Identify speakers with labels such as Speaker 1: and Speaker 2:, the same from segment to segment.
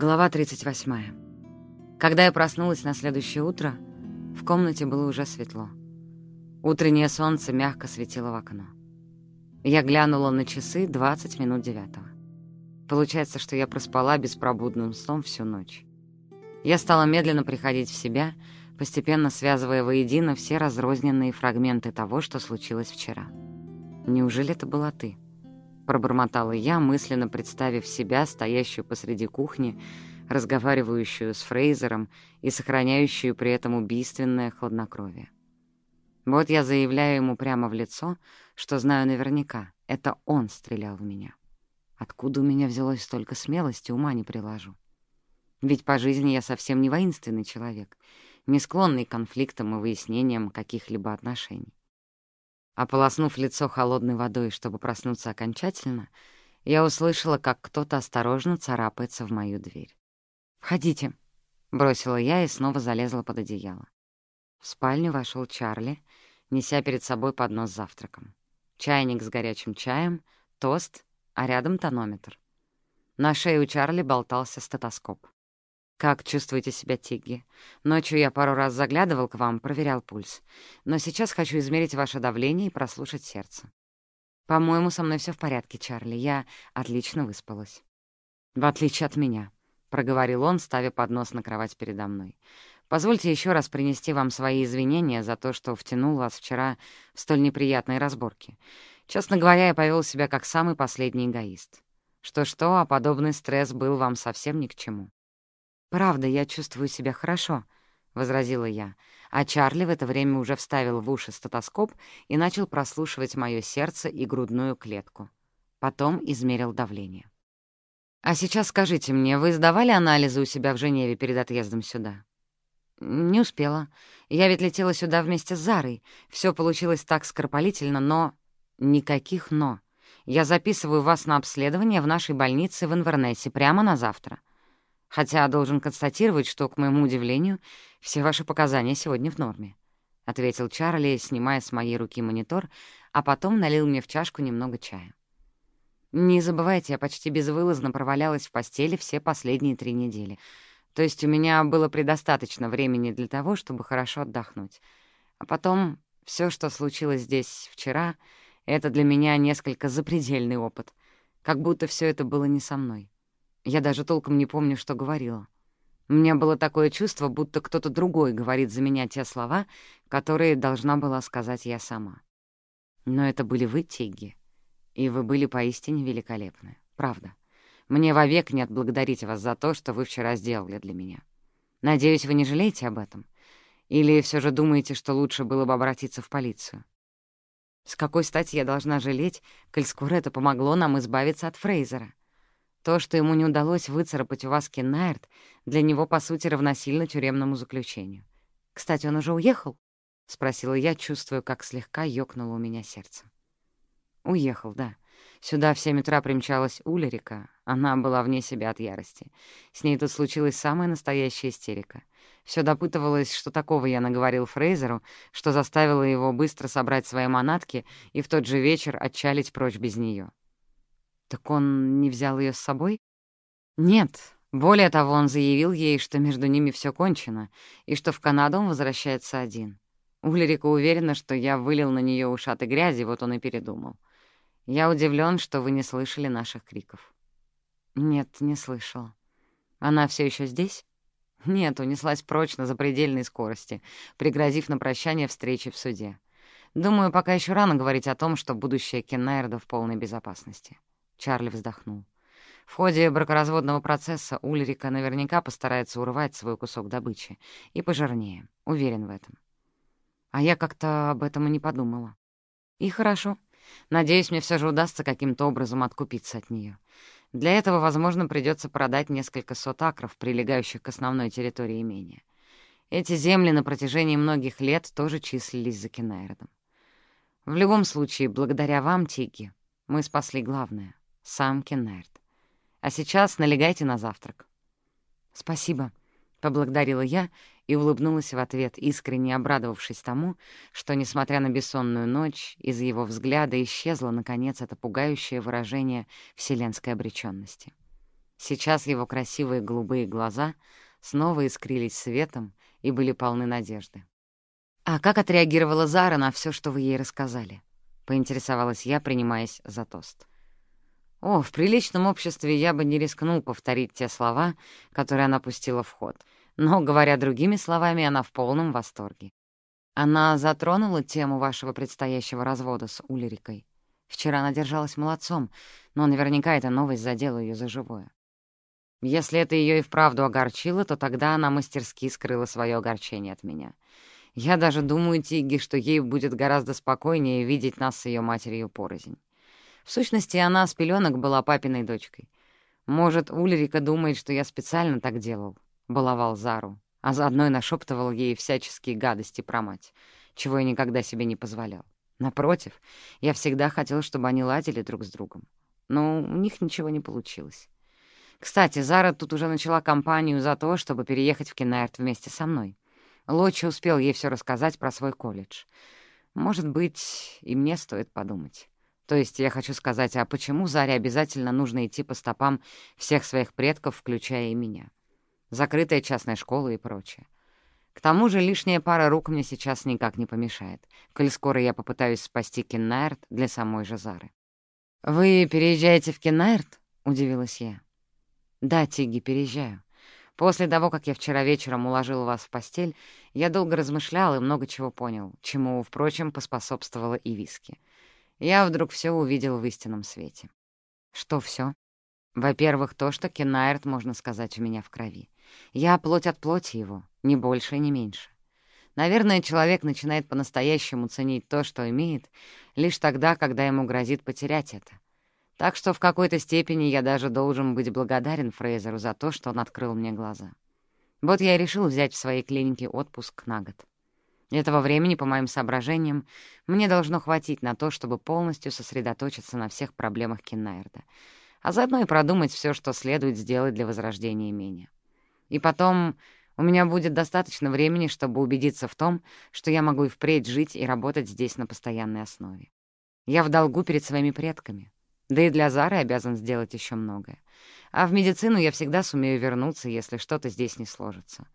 Speaker 1: Глава 38. Когда я проснулась на следующее утро, в комнате было уже светло. Утреннее солнце мягко светило в окно. Я глянула на часы 20 минут девятого. Получается, что я проспала беспробудным сном всю ночь. Я стала медленно приходить в себя, постепенно связывая воедино все разрозненные фрагменты того, что случилось вчера. «Неужели это была ты?» Пробормотала я, мысленно представив себя, стоящую посреди кухни, разговаривающую с Фрейзером и сохраняющую при этом убийственное хладнокровие. Вот я заявляю ему прямо в лицо, что знаю наверняка, это он стрелял в меня. Откуда у меня взялось столько смелости, ума не приложу. Ведь по жизни я совсем не воинственный человек, не склонный к конфликтам и выяснениям каких-либо отношений. Ополоснув лицо холодной водой, чтобы проснуться окончательно, я услышала, как кто-то осторожно царапается в мою дверь. «Входите», — бросила я и снова залезла под одеяло. В спальню вошел Чарли, неся перед собой поднос с завтраком. Чайник с горячим чаем, тост, а рядом тонометр. На шее у Чарли болтался стетоскоп. «Как чувствуете себя, Тигги? Ночью я пару раз заглядывал к вам, проверял пульс. Но сейчас хочу измерить ваше давление и прослушать сердце. По-моему, со мной все в порядке, Чарли. Я отлично выспалась». «В отличие от меня», — проговорил он, ставя поднос на кровать передо мной. «Позвольте еще раз принести вам свои извинения за то, что втянул вас вчера в столь неприятные разборки. Честно говоря, я повел себя как самый последний эгоист. Что-что, а подобный стресс был вам совсем ни к чему». «Правда, я чувствую себя хорошо», — возразила я, а Чарли в это время уже вставил в уши стетоскоп и начал прослушивать мое сердце и грудную клетку. Потом измерил давление. «А сейчас скажите мне, вы сдавали анализы у себя в Женеве перед отъездом сюда?» «Не успела. Я ведь летела сюда вместе с Зарой. Все получилось так скоропалительно, но...» «Никаких «но». Я записываю вас на обследование в нашей больнице в Инвернессе прямо на завтра. Хотя должен констатировать, что, к моему удивлению, все ваши показания сегодня в норме», — ответил Чарли, снимая с моей руки монитор, а потом налил мне в чашку немного чая. «Не забывайте, я почти безвылазно провалялась в постели все последние три недели. То есть у меня было предостаточно времени для того, чтобы хорошо отдохнуть. А потом все, что случилось здесь вчера, это для меня несколько запредельный опыт, как будто все это было не со мной. Я даже толком не помню, что говорила. У меня было такое чувство, будто кто-то другой говорит за меня те слова, которые должна была сказать я сама. Но это были вы, Тигги, и вы были поистине великолепны. Правда. Мне вовек не отблагодарить вас за то, что вы вчера сделали для меня. Надеюсь, вы не жалеете об этом? Или все же думаете, что лучше было бы обратиться в полицию? С какой стати я должна жалеть, коль скоро это помогло нам избавиться от Фрейзера? То, что ему не удалось выцарапать у вас Кеннайрт, для него, по сути, равносильно тюремному заключению. «Кстати, он уже уехал?» — спросила я, чувствуя, как слегка ёкнуло у меня сердце. «Уехал, да. Сюда в семь утра примчалась Улерика. Она была вне себя от ярости. С ней тут случилась самая настоящая истерика. Все допытывалось, что такого я наговорил Фрейзеру, что заставило его быстро собрать свои манатки и в тот же вечер отчалить прочь без нее. Так он не взял ее с собой? Нет. Более того, он заявил ей, что между ними все кончено, и что в Канаду он возвращается один. Улерика уверена, что я вылил на нее ушаты грязи, вот он и передумал. Я удивлен, что вы не слышали наших криков. Нет, не слышал. Она все еще здесь? Нет, унеслась прочь на запредельной скорости, пригрозив на прощание встречи в суде. Думаю, пока еще рано говорить о том, что будущее Кеннайрда в полной безопасности. Чарли вздохнул. В ходе бракоразводного процесса Ульрика наверняка постарается урвать свой кусок добычи. И пожирнее. Уверен в этом. А я как-то об этом и не подумала. И хорошо. Надеюсь, мне все же удастся каким-то образом откупиться от нее. Для этого, возможно, придется продать несколько сот акров, прилегающих к основной территории имения. Эти земли на протяжении многих лет тоже числились за Кенайродом. В любом случае, благодаря вам, Тиги, мы спасли главное сам Кеннерт. А сейчас налегайте на завтрак». «Спасибо», — поблагодарила я и улыбнулась в ответ, искренне обрадовавшись тому, что, несмотря на бессонную ночь, из его взгляда исчезло, наконец, это пугающее выражение вселенской обречённости. Сейчас его красивые голубые глаза снова искрились светом и были полны надежды. «А как отреагировала Зара на все, что вы ей рассказали?» — поинтересовалась я, принимаясь за тост. О, в приличном обществе я бы не рискнул повторить те слова, которые она пустила в ход. Но, говоря другими словами, она в полном восторге. Она затронула тему вашего предстоящего развода с Ульрикой. Вчера она держалась молодцом, но наверняка эта новость задела ее за живое. Если это ее и вправду огорчило, то тогда она мастерски скрыла свое огорчение от меня. Я даже думаю, Тигги, что ей будет гораздо спокойнее видеть нас с ее матерью порознь. В сущности, она с пеленок была папиной дочкой. Может, Ульрика думает, что я специально так делал, — баловал Зару, а заодно и нашептывал ей всяческие гадости про мать, чего я никогда себе не позволял. Напротив, я всегда хотел, чтобы они ладили друг с другом. Но у них ничего не получилось. Кстати, Зара тут уже начала кампанию за то, чтобы переехать в Кеннерт вместе со мной. Лочи успел ей все рассказать про свой колледж. Может быть, и мне стоит подумать. То есть я хочу сказать, а почему Заре обязательно нужно идти по стопам всех своих предков, включая и меня? Закрытая частная школа и прочее. К тому же лишняя пара рук мне сейчас никак не помешает, коль скоро я попытаюсь спасти Кеннаерт для самой же Зары. «Вы переезжаете в Кеннаерт?» — удивилась я. «Да, Тиги, переезжаю. После того, как я вчера вечером уложил вас в постель, я долго размышлял и много чего понял, чему, впрочем, поспособствовала и виски. Я вдруг все увидел в истинном свете. Что все? Во-первых, то, что Кеннайрт, можно сказать, у меня в крови. Я плоть от плоти его, ни больше, ни меньше. Наверное, человек начинает по-настоящему ценить то, что имеет, лишь тогда, когда ему грозит потерять это. Так что в какой-то степени я даже должен быть благодарен Фрейзеру за то, что он открыл мне глаза. Вот я и решил взять в своей клинике отпуск на год. Этого времени, по моим соображениям, мне должно хватить на то, чтобы полностью сосредоточиться на всех проблемах Киннайрда, а заодно и продумать все, что следует сделать для возрождения имения. И потом у меня будет достаточно времени, чтобы убедиться в том, что я могу и впредь жить и работать здесь на постоянной основе. Я в долгу перед своими предками. Да и для Зары обязан сделать еще многое. А в медицину я всегда сумею вернуться, если что-то здесь не сложится.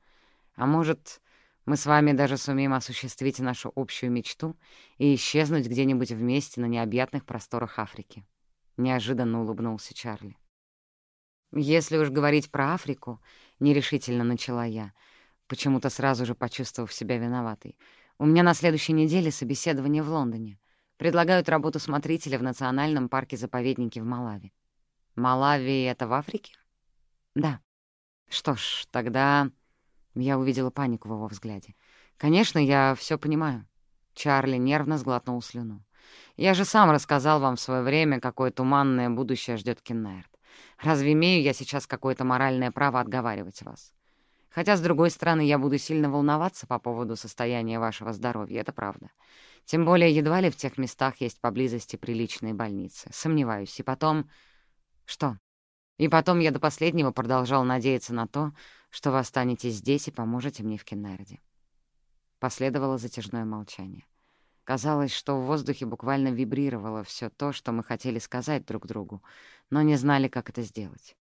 Speaker 1: А может, мы с вами даже сумеем осуществить нашу общую мечту и исчезнуть где-нибудь вместе на необъятных просторах Африки. Неожиданно улыбнулся Чарли. Если уж говорить про Африку, нерешительно начала я, почему-то сразу же почувствовав себя виноватой. У меня на следующей неделе собеседование в Лондоне. Предлагают работу смотрителя в Национальном парке-заповеднике в Малави. Малави — это в Африке? Да. Что ж, тогда... Я увидела панику в его взгляде. «Конечно, я все понимаю». Чарли нервно сглотнул слюну. «Я же сам рассказал вам в свое время, какое туманное будущее ждет Кеннерт. Разве имею я сейчас какое-то моральное право отговаривать вас? Хотя, с другой стороны, я буду сильно волноваться по поводу состояния вашего здоровья, это правда. Тем более, едва ли в тех местах есть поблизости приличные больницы. Сомневаюсь. И потом... Что? И потом я до последнего продолжал надеяться на то, что вы останетесь здесь и поможете мне в Кеннерде. Последовало затяжное молчание. Казалось, что в воздухе буквально вибрировало все то, что мы хотели сказать друг другу, но не знали, как это сделать.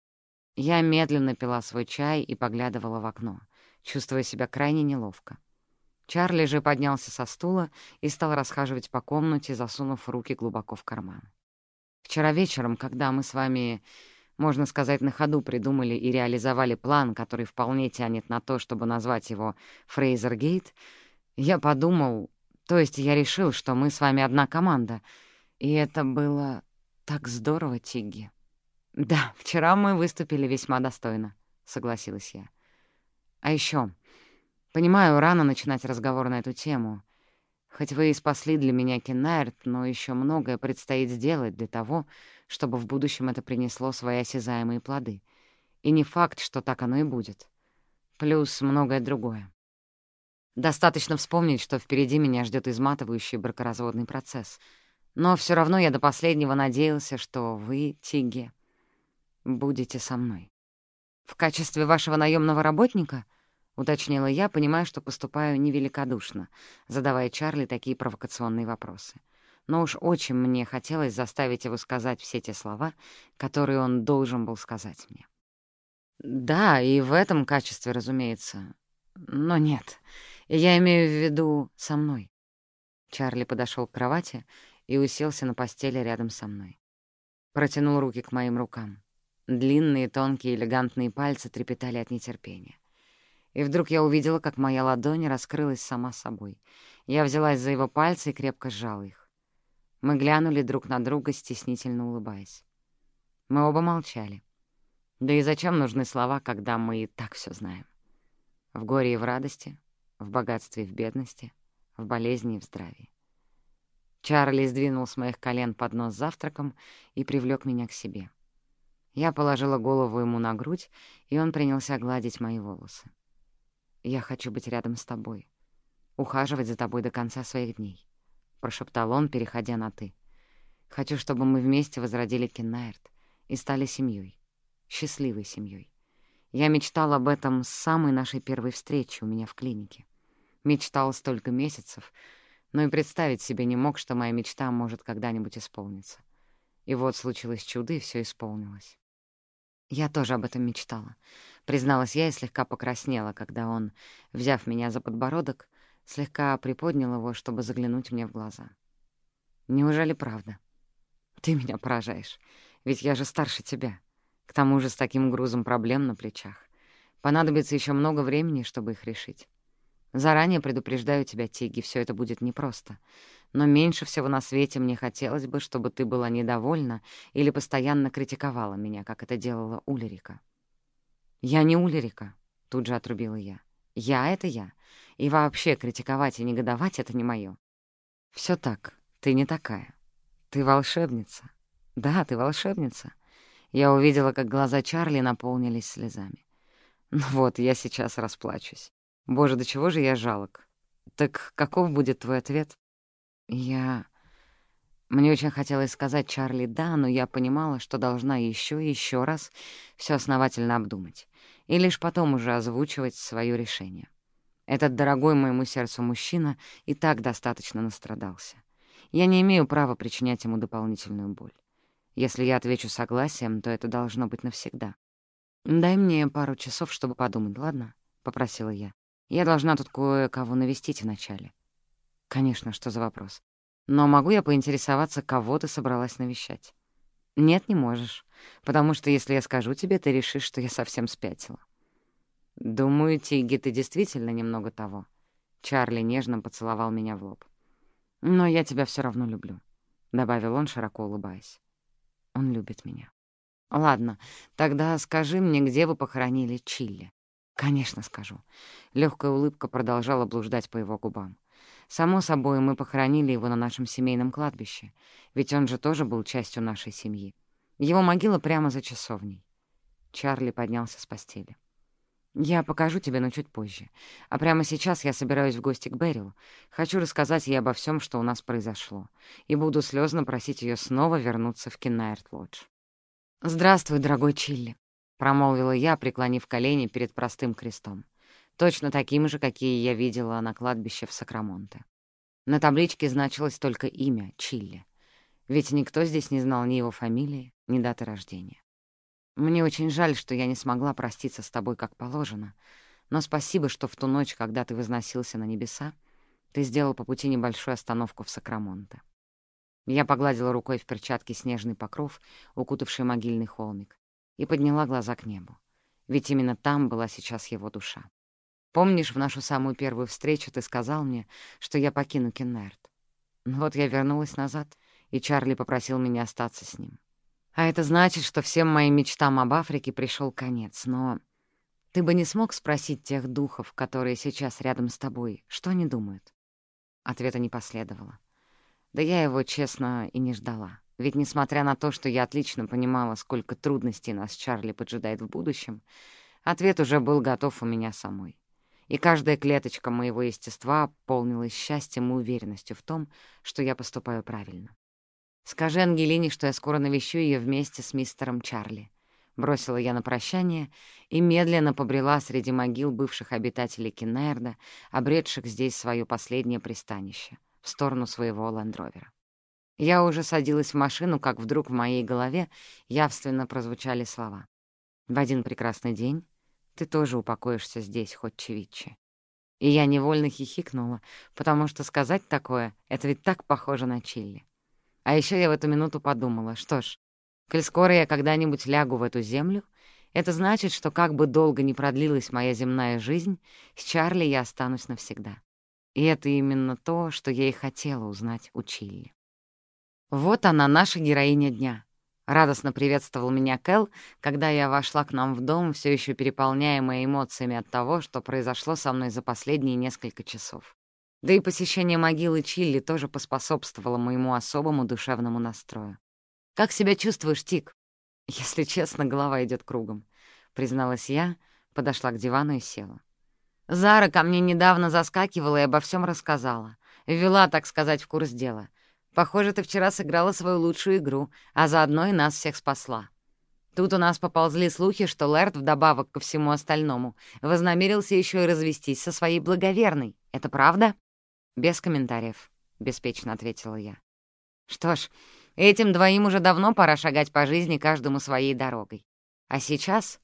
Speaker 1: Я медленно пила свой чай и поглядывала в окно, чувствуя себя крайне неловко. Чарли же поднялся со стула и стал расхаживать по комнате, засунув руки глубоко в карман. Вчера вечером, когда мы с вами можно сказать, на ходу придумали и реализовали план, который вполне тянет на то, чтобы назвать его Фрейзер Гейт, я подумал, то есть я решил, что мы с вами одна команда. И это было так здорово, Тигги. «Да, вчера мы выступили весьма достойно», — согласилась я. «А еще, понимаю, рано начинать разговор на эту тему. Хоть вы и спасли для меня Кеннайрт, но еще многое предстоит сделать для того, чтобы в будущем это принесло свои осязаемые плоды. И не факт, что так оно и будет. Плюс многое другое. Достаточно вспомнить, что впереди меня ждет изматывающий бракоразводный процесс. Но все равно я до последнего надеялся, что вы, Тиги, будете со мной. «В качестве вашего наемного работника?» — уточнила я, понимая, что поступаю невеликодушно, задавая Чарли такие провокационные вопросы. Но уж очень мне хотелось заставить его сказать все те слова, которые он должен был сказать мне. Да, и в этом качестве, разумеется. Но нет, я имею в виду со мной. Чарли подошел к кровати и уселся на постели рядом со мной. Протянул руки к моим рукам. Длинные, тонкие, элегантные пальцы трепетали от нетерпения. И вдруг я увидела, как моя ладонь раскрылась сама собой. Я взялась за его пальцы и крепко сжала их. Мы глянули друг на друга, стеснительно улыбаясь. Мы оба молчали. Да и зачем нужны слова, когда мы и так все знаем? В горе и в радости, в богатстве и в бедности, в болезни и в здравии. Чарли сдвинул с моих колен поднос с завтраком и привлёк меня к себе. Я положила голову ему на грудь, и он принялся гладить мои волосы. «Я хочу быть рядом с тобой, ухаживать за тобой до конца своих дней», — прошептал он, переходя на «ты». «Хочу, чтобы мы вместе возродили Кеннаерт и стали семьей, счастливой семьей. Я мечтал об этом с самой нашей первой встречи у меня в клинике. Мечтал столько месяцев, но и представить себе не мог, что моя мечта может когда-нибудь исполниться. И вот случилось чудо, и все исполнилось. Я тоже об этом мечтала. Призналась я и слегка покраснела, когда он, взяв меня за подбородок, слегка приподнял его, чтобы заглянуть мне в глаза. «Неужели правда? Ты меня поражаешь, ведь я же старше тебя. К тому же с таким грузом проблем на плечах. Понадобится еще много времени, чтобы их решить. Заранее предупреждаю тебя, Тиги, все это будет непросто. Но меньше всего на свете мне хотелось бы, чтобы ты была недовольна или постоянно критиковала меня, как это делала Улерика. «Я не Улерика», — тут же отрубила я. «Я — это я. И вообще критиковать и негодовать — это не моё. Все так, ты не такая. Ты волшебница. Да, ты волшебница». Я увидела, как глаза Чарли наполнились слезами. Ну вот, я сейчас расплачусь. Боже, до чего же я жалок. Так каков будет твой ответ? Я... Мне очень хотелось сказать Чарли «да», но я понимала, что должна еще и еще раз все основательно обдумать и лишь потом уже озвучивать свое решение. Этот дорогой моему сердцу мужчина и так достаточно настрадался. Я не имею права причинять ему дополнительную боль. Если я отвечу согласием, то это должно быть навсегда. «Дай мне пару часов, чтобы подумать, ладно?» — попросила я. Я должна тут кое-кого навестить вначале. Конечно, что за вопрос. Но могу я поинтересоваться, кого ты собралась навещать? Нет, не можешь. Потому что если я скажу тебе, ты решишь, что я совсем спятила. Думаю, Тиги, ты действительно немного того. Чарли нежно поцеловал меня в лоб. Но я тебя все равно люблю, — добавил он, широко улыбаясь. Он любит меня. Ладно, тогда скажи мне, где вы похоронили Чилли. «Конечно, скажу». Легкая улыбка продолжала блуждать по его губам. «Само собой, мы похоронили его на нашем семейном кладбище, ведь он же тоже был частью нашей семьи. Его могила прямо за часовней». Чарли поднялся с постели. «Я покажу тебе, но чуть позже. А прямо сейчас я собираюсь в гости к Берилу. Хочу рассказать ей обо всем, что у нас произошло, и буду слезно просить ее снова вернуться в Кеннайрт-Лодж». «Здравствуй, дорогой Чилли», промолвила я, преклонив колени перед простым крестом, точно таким же, какие я видела на кладбище в Сакрамонте. На табличке значилось только имя — Чилли, ведь никто здесь не знал ни его фамилии, ни даты рождения. Мне очень жаль, что я не смогла проститься с тобой как положено, но спасибо, что в ту ночь, когда ты возносился на небеса, ты сделал по пути небольшую остановку в Сакрамонте. Я погладила рукой в перчатке снежный покров, укутавший могильный холмик, и подняла глаза к небу. Ведь именно там была сейчас его душа. Помнишь, в нашу самую первую встречу ты сказал мне, что я покину Кеннерт? Ну вот я вернулась назад, и Чарли попросил меня остаться с ним. А это значит, что всем моим мечтам об Африке пришел конец, но... Ты бы не смог спросить тех духов, которые сейчас рядом с тобой, что они думают? Ответа не последовало. Да я его, честно, и не ждала. Ведь, несмотря на то, что я отлично понимала, сколько трудностей нас Чарли поджидает в будущем, ответ уже был готов у меня самой. И каждая клеточка моего естества полнилась счастьем и уверенностью в том, что я поступаю правильно. «Скажи Ангелине, что я скоро навещу ее вместе с мистером Чарли», — бросила я на прощание и медленно побрела среди могил бывших обитателей Кеннерда, обретших здесь свое последнее пристанище, в сторону своего лендровера. Я уже садилась в машину, как вдруг в моей голове явственно прозвучали слова. В один прекрасный день ты тоже упокоишься здесь, хоть чевичи. И я невольно хихикнула, потому что сказать такое — это ведь так похоже на Чилли. А еще я в эту минуту подумала, что ж, коль скоро я когда-нибудь лягу в эту землю, это значит, что как бы долго ни продлилась моя земная жизнь, с Чарли я останусь навсегда. И это именно то, что я и хотела узнать у Чилли. Вот она, наша героиня дня. Радостно приветствовал меня Кэл, когда я вошла к нам в дом, все еще переполняемая эмоциями от того, что произошло со мной за последние несколько часов. Да и посещение могилы Чилли тоже поспособствовало моему особому душевному настрою. «Как себя чувствуешь, Тик?» «Если честно, голова идет кругом», — призналась я, подошла к дивану и села. Зара ко мне недавно заскакивала и обо всем рассказала. Ввела, так сказать, в курс дела. Похоже, ты вчера сыграла свою лучшую игру, а заодно и нас всех спасла. Тут у нас поползли слухи, что Лэрд, вдобавок ко всему остальному, вознамерился еще и развестись со своей благоверной. Это правда? Без комментариев, — беспечно ответила я. Что ж, этим двоим уже давно пора шагать по жизни каждому своей дорогой. А сейчас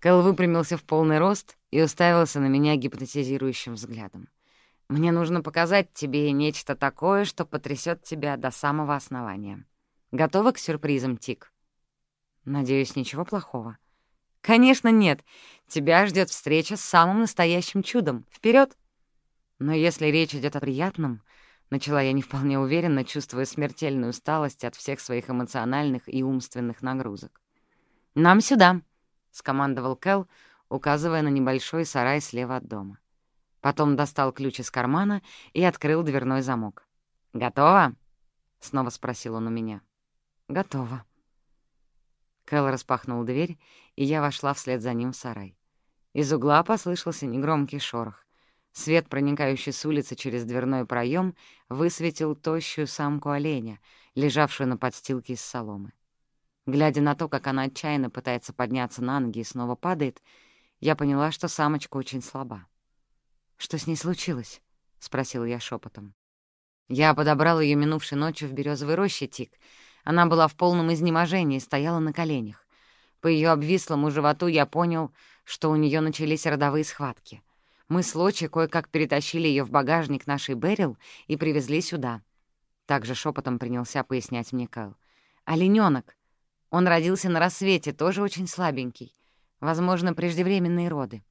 Speaker 1: Кэл выпрямился в полный рост и уставился на меня гипнотизирующим взглядом. Мне нужно показать тебе нечто такое, что потрясет тебя до самого основания. Готова к сюрпризам, Тик? Надеюсь, ничего плохого. Конечно, нет. Тебя ждет встреча с самым настоящим чудом. Вперед! Но если речь идет о приятном, начала я не вполне уверенно, чувствуя смертельную усталость от всех своих эмоциональных и умственных нагрузок. «Нам сюда!» — скомандовал Кэл, указывая на небольшой сарай слева от дома. Потом достал ключ из кармана и открыл дверной замок. «Готово?» — снова спросил он у меня. «Готово». Кэл распахнул дверь, и я вошла вслед за ним в сарай. Из угла послышался негромкий шорох. Свет, проникающий с улицы через дверной проем, высветил тощую самку оленя, лежавшую на подстилке из соломы. Глядя на то, как она отчаянно пытается подняться на ноги и снова падает, я поняла, что самочка очень слаба. «Что с ней случилось?» — спросила я шепотом. Я подобрал ее минувшей ночью в березовой роще, Тик. Она была в полном изнеможении стояла на коленях. По ее обвислому животу я понял, что у нее начались родовые схватки. Мы с Лочи кое-как перетащили ее в багажник нашей Берил и привезли сюда. Также шепотом принялся пояснять мне Кэл. «Оленёнок. Он родился на рассвете, тоже очень слабенький. Возможно, преждевременные роды.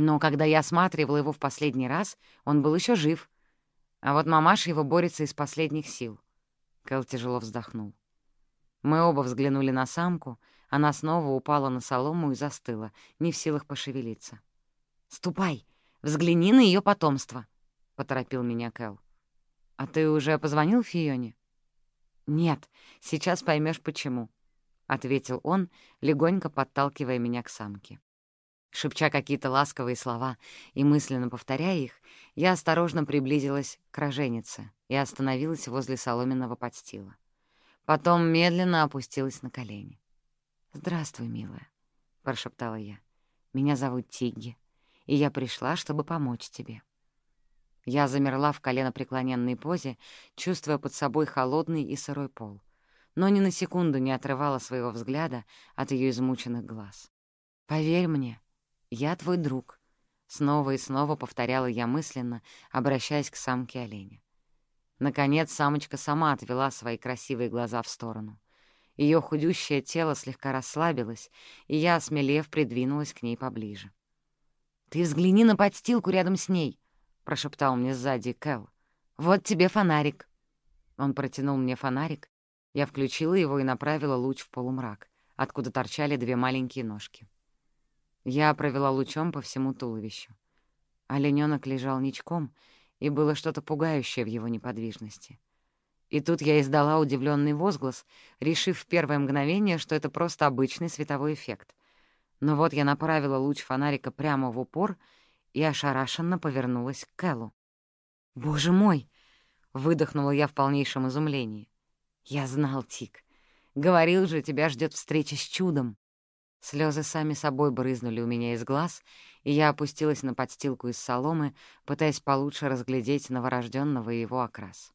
Speaker 1: Но когда я осматривала его в последний раз, он был еще жив. А вот мамаша его борется из последних сил. Кэл тяжело вздохнул. Мы оба взглянули на самку, она снова упала на солому и застыла, не в силах пошевелиться. «Ступай, взгляни на ее потомство», — поторопил меня Кэл. «А ты уже позвонил Фионе?» «Нет, сейчас поймешь почему», — ответил он, легонько подталкивая меня к самке. Шепча какие-то ласковые слова и мысленно повторяя их, я осторожно приблизилась к роженице и остановилась возле соломенного подстила. Потом медленно опустилась на колени. «Здравствуй, милая», — прошептала я. «Меня зовут Тигги, и я пришла, чтобы помочь тебе». Я замерла в коленопреклоненной позе, чувствуя под собой холодный и сырой пол, но ни на секунду не отрывала своего взгляда от ее измученных глаз. «Поверь мне», «Я твой друг», — снова и снова повторяла я мысленно, обращаясь к самке оленя. Наконец самочка сама отвела свои красивые глаза в сторону. Ее худющее тело слегка расслабилось, и я, осмелев, придвинулась к ней поближе. «Ты взгляни на подстилку рядом с ней», — прошептал мне сзади Кэл. «Вот тебе фонарик». Он протянул мне фонарик, я включила его и направила луч в полумрак, откуда торчали две маленькие ножки. Я провела лучом по всему туловищу. Оленёнок лежал ничком, и было что-то пугающее в его неподвижности. И тут я издала удивленный возглас, решив в первое мгновение, что это просто обычный световой эффект. Но вот я направила луч фонарика прямо в упор и ошарашенно повернулась к Кэллу. «Боже мой!» — выдохнула я в полнейшем изумлении. «Я знал, Тик. Говорил же, тебя ждет встреча с чудом». Слезы сами собой брызнули у меня из глаз, и я опустилась на подстилку из соломы, пытаясь получше разглядеть новорожденного и его окрас.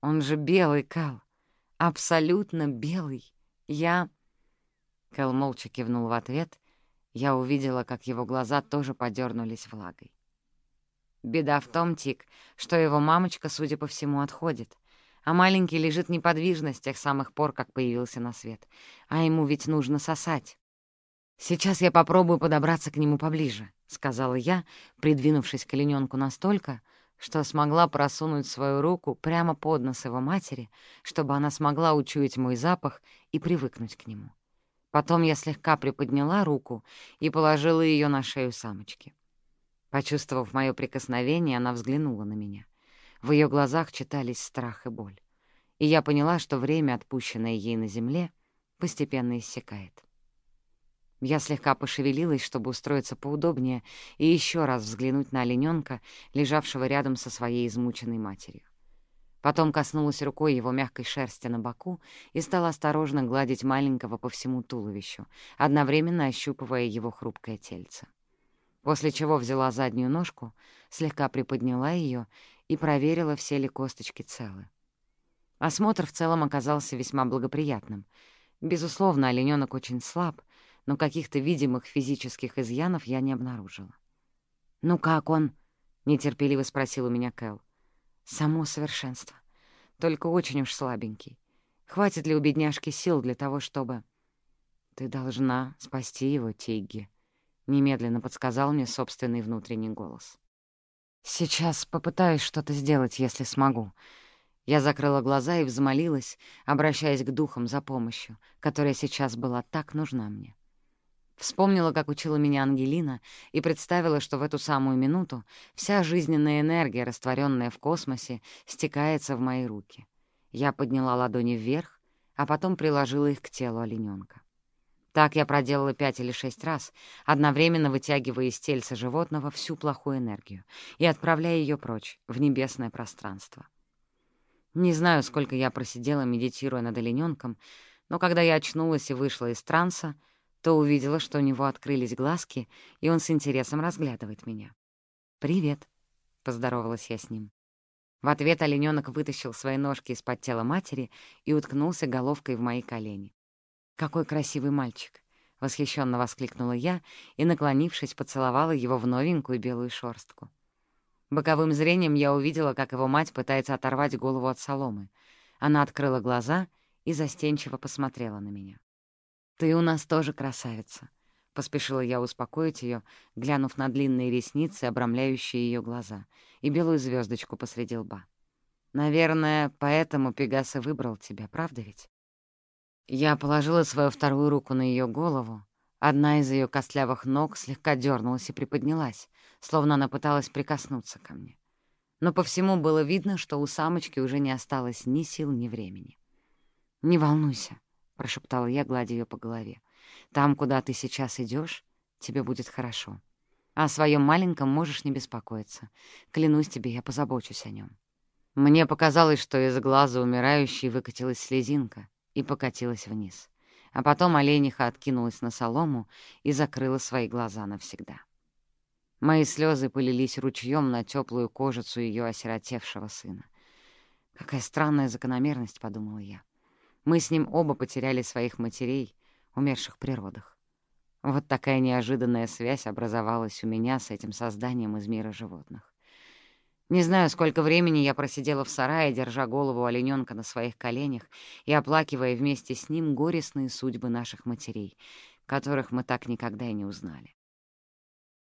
Speaker 1: «Он же белый, Кал! Абсолютно белый! Я...» Кэл молча кивнул в ответ. Я увидела, как его глаза тоже подернулись влагой. Беда в том, Тик, что его мамочка, судя по всему, отходит, а маленький лежит неподвижно с тех самых пор, как появился на свет. А ему ведь нужно сосать. «Сейчас я попробую подобраться к нему поближе», — сказала я, придвинувшись к оленёнку настолько, что смогла просунуть свою руку прямо под нос его матери, чтобы она смогла учуять мой запах и привыкнуть к нему. Потом я слегка приподняла руку и положила ее на шею самочки. Почувствовав мое прикосновение, она взглянула на меня. В ее глазах читались страх и боль. И я поняла, что время, отпущенное ей на земле, постепенно иссякает. Я слегка пошевелилась, чтобы устроиться поудобнее и еще раз взглянуть на олененка, лежавшего рядом со своей измученной матерью. Потом коснулась рукой его мягкой шерсти на боку и стала осторожно гладить маленького по всему туловищу, одновременно ощупывая его хрупкое тельце. После чего взяла заднюю ножку, слегка приподняла ее и проверила, все ли косточки целы. Осмотр в целом оказался весьма благоприятным. Безусловно, олененок очень слаб — но каких-то видимых физических изъянов я не обнаружила. «Ну как он?» — нетерпеливо спросил у меня Кэл. «Само совершенство. Только очень уж слабенький. Хватит ли у бедняжки сил для того, чтобы...» «Ты должна спасти его, Тигги», — немедленно подсказал мне собственный внутренний голос. «Сейчас попытаюсь что-то сделать, если смогу». Я закрыла глаза и взмолилась, обращаясь к духам за помощью, которая сейчас была так нужна мне. Вспомнила, как учила меня Ангелина, и представила, что в эту самую минуту вся жизненная энергия, растворенная в космосе, стекается в мои руки. Я подняла ладони вверх, а потом приложила их к телу олененка. Так я проделала пять или шесть раз, одновременно вытягивая из тельца животного всю плохую энергию и отправляя ее прочь, в небесное пространство. Не знаю, сколько я просидела, медитируя над олененком, но когда я очнулась и вышла из транса, то увидела, что у него открылись глазки, и он с интересом разглядывает меня. «Привет», — поздоровалась я с ним. В ответ оленёнок вытащил свои ножки из-под тела матери и уткнулся головкой в мои колени. «Какой красивый мальчик!» — восхищенно воскликнула я и, наклонившись, поцеловала его в новенькую белую шорстку. Боковым зрением я увидела, как его мать пытается оторвать голову от соломы. Она открыла глаза и застенчиво посмотрела на меня. «Ты у нас тоже красавица», — поспешила я успокоить ее, глянув на длинные ресницы, обрамляющие ее глаза, и белую звездочку посреди лба. «Наверное, поэтому Пегас и выбрал тебя, правда ведь?» Я положила свою вторую руку на ее голову. Одна из ее костлявых ног слегка дернулась и приподнялась, словно она пыталась прикоснуться ко мне. Но по всему было видно, что у самочки уже не осталось ни сил, ни времени. «Не волнуйся», — прошептала я, гладя ее по голове. «Там, куда ты сейчас идешь, тебе будет хорошо. А о своем маленьком можешь не беспокоиться. Клянусь тебе, я позабочусь о нем. Мне показалось, что из глаза умирающей выкатилась слезинка и покатилась вниз. А потом олениха откинулась на солому и закрыла свои глаза навсегда. Мои слезы полились ручьем на теплую кожицу ее осиротевшего сына. «Какая странная закономерность», — подумала я. Мы с ним оба потеряли своих матерей, умерших при родах. Вот такая неожиданная связь образовалась у меня с этим созданием из мира животных. Не знаю, сколько времени я просидела в сарае, держа голову оленёнка на своих коленях и оплакивая вместе с ним горестные судьбы наших матерей, которых мы так никогда и не узнали.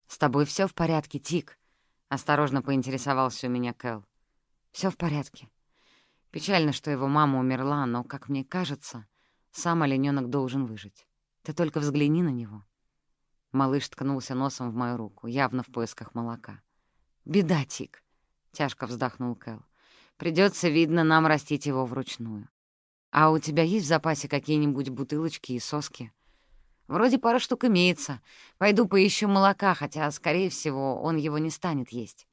Speaker 1: «С тобой все в порядке, Тик?» — осторожно поинтересовался у меня Кэл. Все в порядке», Печально, что его мама умерла, но, как мне кажется, сам оленёнок должен выжить. Ты только взгляни на него. Малыш ткнулся носом в мою руку, явно в поисках молока. «Беда, Тик!» — тяжко вздохнул Кэл. «Придётся, видно, нам растить его вручную. А у тебя есть в запасе какие-нибудь бутылочки и соски?» «Вроде пара штук имеется. Пойду поищу молока, хотя, скорее всего, он его не станет есть.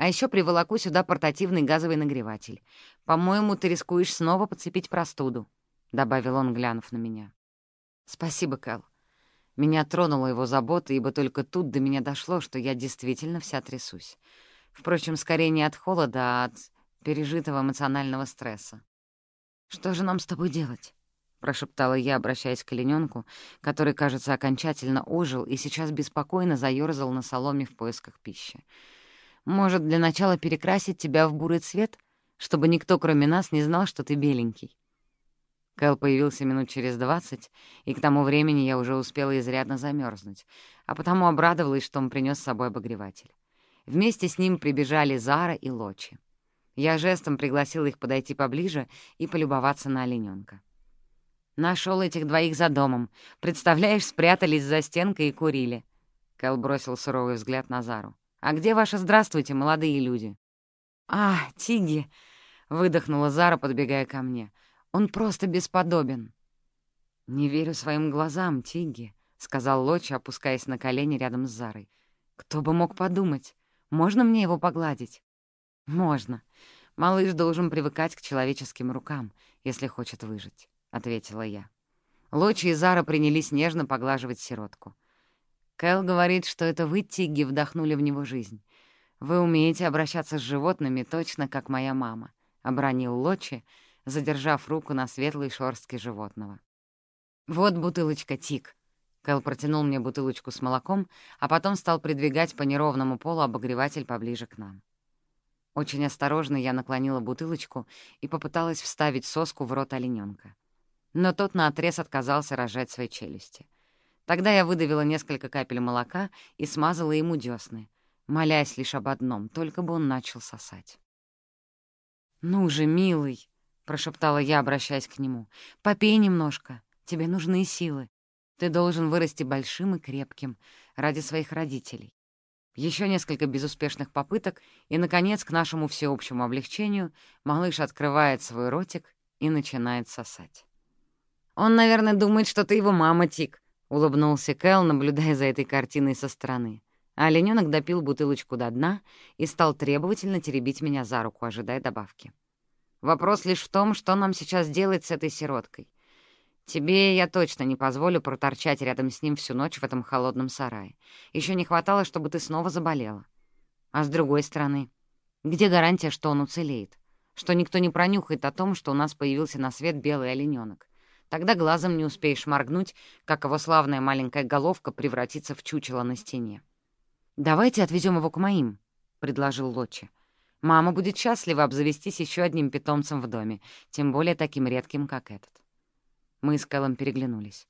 Speaker 1: А еще приволоку сюда портативный газовый нагреватель. По-моему, ты рискуешь снова подцепить простуду», — добавил он, глянув на меня. «Спасибо, Кэл. Меня тронула его забота, ибо только тут до меня дошло, что я действительно вся трясусь. Впрочем, скорее не от холода, а от пережитого эмоционального стресса. «Что же нам с тобой делать?» —— прошептала я, обращаясь к оленёнку, который, кажется, окончательно ожил и сейчас беспокойно заёрзал на соломе в поисках пищи. «Может, для начала перекрасить тебя в бурый цвет, чтобы никто, кроме нас, не знал, что ты беленький?» Кэл появился минут через двадцать, и к тому времени я уже успела изрядно замерзнуть, а потому обрадовалась, что он принес с собой обогреватель. Вместе с ним прибежали Зара и Лочи. Я жестом пригласила их подойти поближе и полюбоваться на оленёнка. Нашел этих двоих за домом. Представляешь, спрятались за стенкой и курили. Кэл бросил суровый взгляд на Зару. «А где ваше здравствуйте, молодые люди?» «А, Тиги!» — выдохнула Зара, подбегая ко мне. «Он просто бесподобен!» «Не верю своим глазам, Тиги», — сказал Лочи, опускаясь на колени рядом с Зарой. «Кто бы мог подумать? Можно мне его погладить?» «Можно. Малыш должен привыкать к человеческим рукам, если хочет выжить». — ответила я. Лочи и Зара принялись нежно поглаживать сиротку. Кэл говорит, что это вы, Тигги, вдохнули в него жизнь. Вы умеете обращаться с животными точно, как моя мама, — обронил Лочи, задержав руку на светлой шорстке животного. «Вот бутылочка, Тик». Кэл протянул мне бутылочку с молоком, а потом стал придвигать по неровному полу обогреватель поближе к нам. Очень осторожно я наклонила бутылочку и попыталась вставить соску в рот оленёнка но тот наотрез отказался рожать свои челюсти. Тогда я выдавила несколько капель молока и смазала ему дёсны, молясь лишь об одном, только бы он начал сосать. «Ну же, милый!» — прошептала я, обращаясь к нему. «Попей немножко, тебе нужны силы. Ты должен вырасти большим и крепким ради своих родителей». Еще несколько безуспешных попыток, и, наконец, к нашему всеобщему облегчению, малыш открывает свой ротик и начинает сосать. «Он, наверное, думает, что ты его мама, Тик», — улыбнулся Кэл, наблюдая за этой картиной со стороны. А оленёнок допил бутылочку до дна и стал требовательно теребить меня за руку, ожидая добавки. «Вопрос лишь в том, что нам сейчас делать с этой сироткой. Тебе я точно не позволю проторчать рядом с ним всю ночь в этом холодном сарае. Еще не хватало, чтобы ты снова заболела. А с другой стороны, где гарантия, что он уцелеет? Что никто не пронюхает о том, что у нас появился на свет белый оленёнок? Тогда глазом не успеешь моргнуть, как его славная маленькая головка превратится в чучело на стене. «Давайте отвезем его к моим», — предложил Лочи. «Мама будет счастлива обзавестись еще одним питомцем в доме, тем более таким редким, как этот». Мы с Кэллом переглянулись.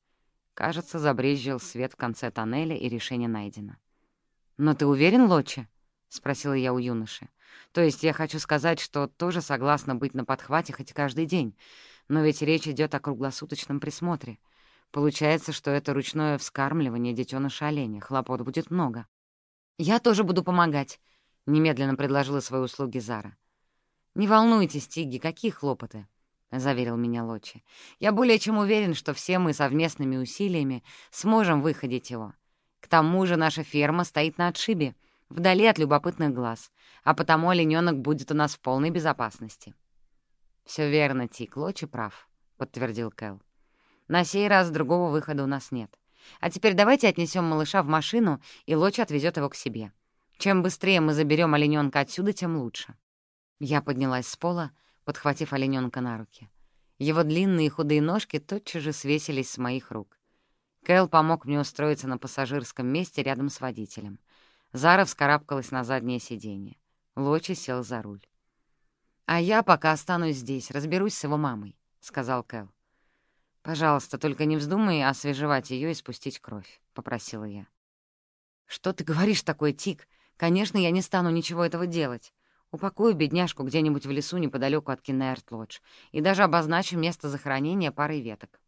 Speaker 1: Кажется, забрезжил свет в конце тоннеля, и решение найдено. «Но ты уверен, Лочи?» — спросила я у юноши. «То есть я хочу сказать, что тоже согласна быть на подхвате хоть каждый день, но ведь речь идет о круглосуточном присмотре. Получается, что это ручное вскармливание детеныша оленя. Хлопот будет много. «Я тоже буду помогать», — немедленно предложила свои услуги Зара. «Не волнуйтесь, Тиги, какие хлопоты?» — заверил меня Лочи. «Я более чем уверен, что все мы совместными усилиями сможем выходить его. К тому же наша ферма стоит на отшибе, вдали от любопытных глаз, а потому оленёнок будет у нас в полной безопасности». Все верно, Тик, Лочи прав», — подтвердил Кэл. «На сей раз другого выхода у нас нет. А теперь давайте отнесем малыша в машину, и Лочи отвезет его к себе. Чем быстрее мы заберем олененка отсюда, тем лучше». Я поднялась с пола, подхватив олененка на руки. Его длинные худые ножки тотчас же свесились с моих рук. Кэл помог мне устроиться на пассажирском месте рядом с водителем. Зара вскарабкалась на заднее сиденье. Лочи сел за руль. «А я пока останусь здесь, разберусь с его мамой», — сказал Кэл. «Пожалуйста, только не вздумай освежевать ее и спустить кровь», — попросила я. «Что ты говоришь такое, Тик? Конечно, я не стану ничего этого делать. Упакую бедняжку где-нибудь в лесу неподалеку от Киннерт-Лодж и даже обозначу место захоронения парой веток.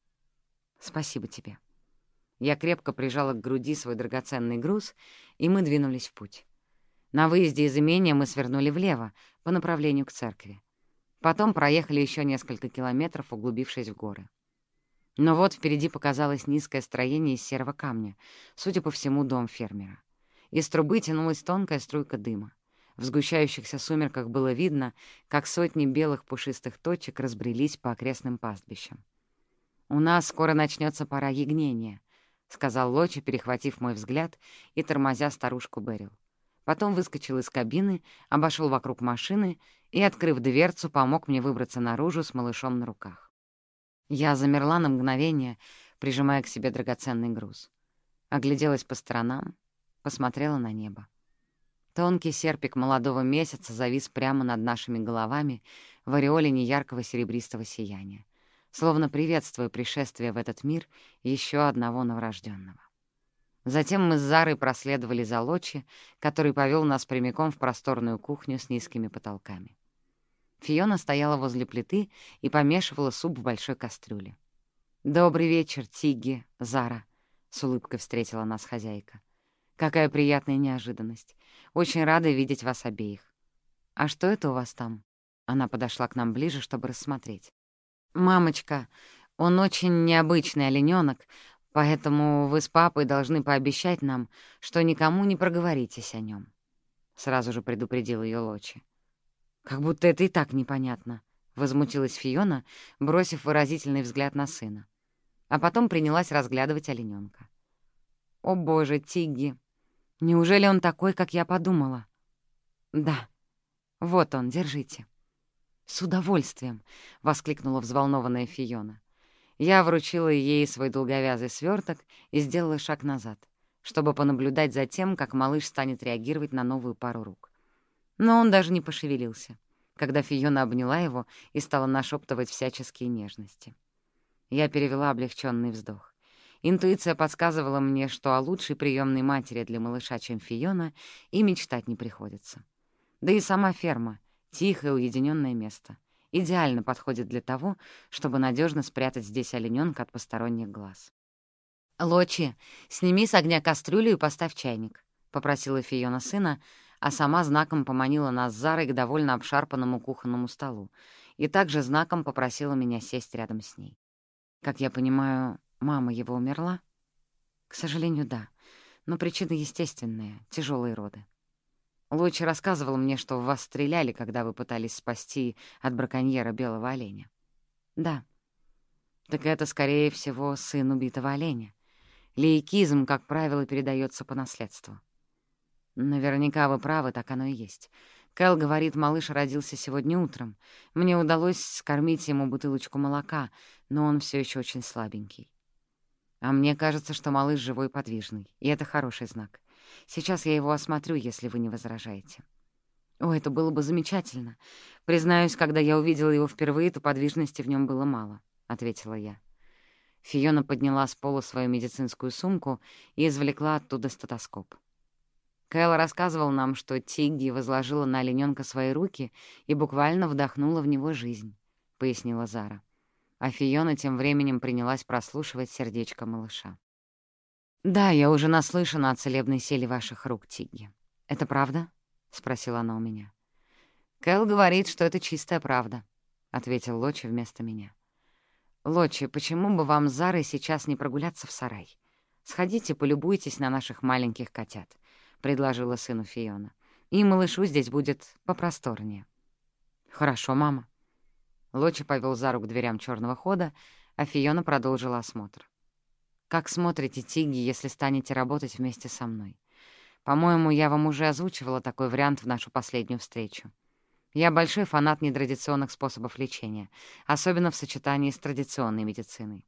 Speaker 1: Спасибо тебе». Я крепко прижала к груди свой драгоценный груз, и мы двинулись в путь. На выезде из имения мы свернули влево, по направлению к церкви. Потом проехали еще несколько километров, углубившись в горы. Но вот впереди показалось низкое строение из серого камня, судя по всему, дом фермера. Из трубы тянулась тонкая струйка дыма. В сгущающихся сумерках было видно, как сотни белых пушистых точек разбрелись по окрестным пастбищам. «У нас скоро начнется пора ягнения», — сказал Лочи, перехватив мой взгляд и тормозя старушку Берил. Потом выскочил из кабины, обошел вокруг машины и, открыв дверцу, помог мне выбраться наружу с малышом на руках. Я замерла на мгновение, прижимая к себе драгоценный груз. Огляделась по сторонам, посмотрела на небо. Тонкий серпик молодого месяца завис прямо над нашими головами в ореоле неяркого серебристого сияния, словно приветствуя пришествие в этот мир еще одного новорожденного. Затем мы с Зарой проследовали за Лочи, который повел нас прямиком в просторную кухню с низкими потолками. Фиона стояла возле плиты и помешивала суп в большой кастрюле. «Добрый вечер, Тигги, Зара», — с улыбкой встретила нас хозяйка. «Какая приятная неожиданность. Очень рада видеть вас обеих. А что это у вас там?» Она подошла к нам ближе, чтобы рассмотреть. «Мамочка, он очень необычный оленёнок, поэтому вы с папой должны пообещать нам, что никому не проговоритесь о нём», — сразу же предупредил её Лочи. «Как будто это и так непонятно», — возмутилась Фиона, бросив выразительный взгляд на сына. А потом принялась разглядывать оленёнка. «О боже, Тигги! Неужели он такой, как я подумала?» «Да. Вот он, держите». «С удовольствием!» — воскликнула взволнованная Фиона. Я вручила ей свой долговязый сверток и сделала шаг назад, чтобы понаблюдать за тем, как малыш станет реагировать на новую пару рук. Но он даже не пошевелился, когда Фиона обняла его и стала нашептывать всяческие нежности. Я перевела облегченный вздох. Интуиция подсказывала мне, что о лучшей приемной матери для малыша, чем Фиона, и мечтать не приходится. Да и сама ферма — тихое уединенное место. Идеально подходит для того, чтобы надежно спрятать здесь олененка от посторонних глаз. «Лочи, сними с огня кастрюлю и поставь чайник», — попросила Фиона сына, а сама знаком поманила нас с Зарой к довольно обшарпанному кухонному столу и также знаком попросила меня сесть рядом с ней. Как я понимаю, мама его умерла? К сожалению, да, но причины естественные — тяжелые роды. Лучи рассказывал мне, что в вас стреляли, когда вы пытались спасти от браконьера белого оленя. Да. Так это, скорее всего, сын убитого оленя. Лейкизм, как правило, передается по наследству. Наверняка вы правы, так оно и есть. Кэл говорит, малыш родился сегодня утром. Мне удалось скормить ему бутылочку молока, но он все еще очень слабенький. А мне кажется, что малыш живой и подвижный, и это хороший знак. Сейчас я его осмотрю, если вы не возражаете. О, это было бы замечательно. Признаюсь, когда я увидела его впервые, то подвижности в нем было мало, — ответила я. Фиона подняла с пола свою медицинскую сумку и извлекла оттуда стетоскоп. Кэл рассказывал нам, что Тигги возложила на оленёнка свои руки и буквально вдохнула в него жизнь, — пояснила Зара. А Фиона тем временем принялась прослушивать сердечко малыша. «Да, я уже наслышана о целебной силе ваших рук, Тигги. Это правда?» — спросила она у меня. «Кэл говорит, что это чистая правда», — ответил Лочи вместо меня. «Лочи, почему бы вам с Зарой сейчас не прогуляться в сарай? Сходите, полюбуйтесь на наших маленьких котят предложила сыну Фиона. «И малышу здесь будет попросторнее». «Хорошо, мама». Лочи повел за руку к дверям черного хода, а Фиона продолжила осмотр. «Как смотрите, Тиги, если станете работать вместе со мной? По-моему, я вам уже озвучивала такой вариант в нашу последнюю встречу. Я большой фанат нетрадиционных способов лечения, особенно в сочетании с традиционной медициной.